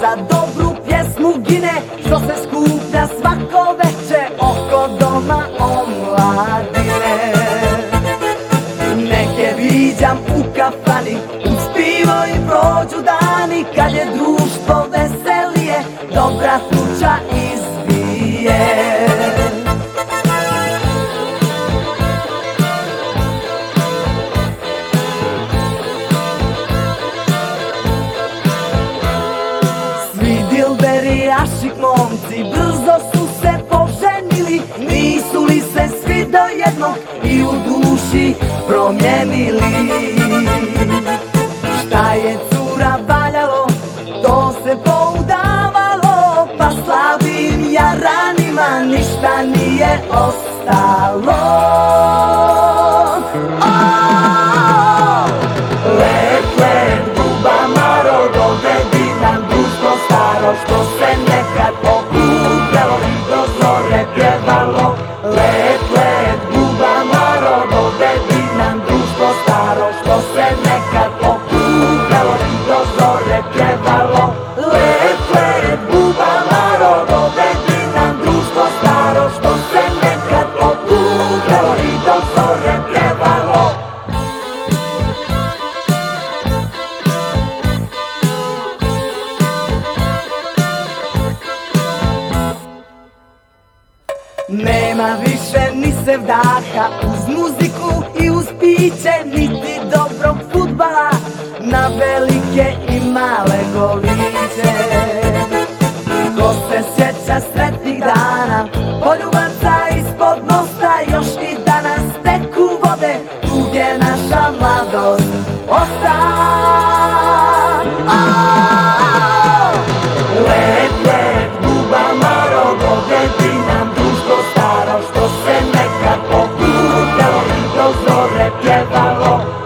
za dobru pjesmu gine Što se skuplja svako veče oko doma omladine. Neke viđam u kafani uz i prođu dani Kad je društvo veselije, dobra tuča izbije momci brzo su se poženili Nisu li se svi do jednog i u duši promijenili. Šta je cura valjalo, to se poudavalo Pa slabim jaranima ništa nije ostalo pjevalo. Let, let, bubama dovedi nam društvo staro Što se nekad Nema više ni sevdaha uz muziku i uz piće Niti dobrog futbala. Na velike i male goliće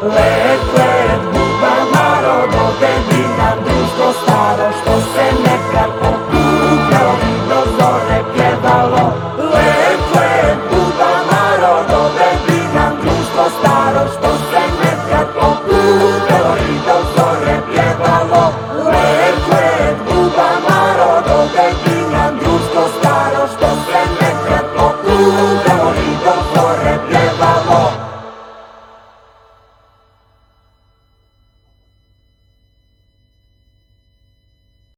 let,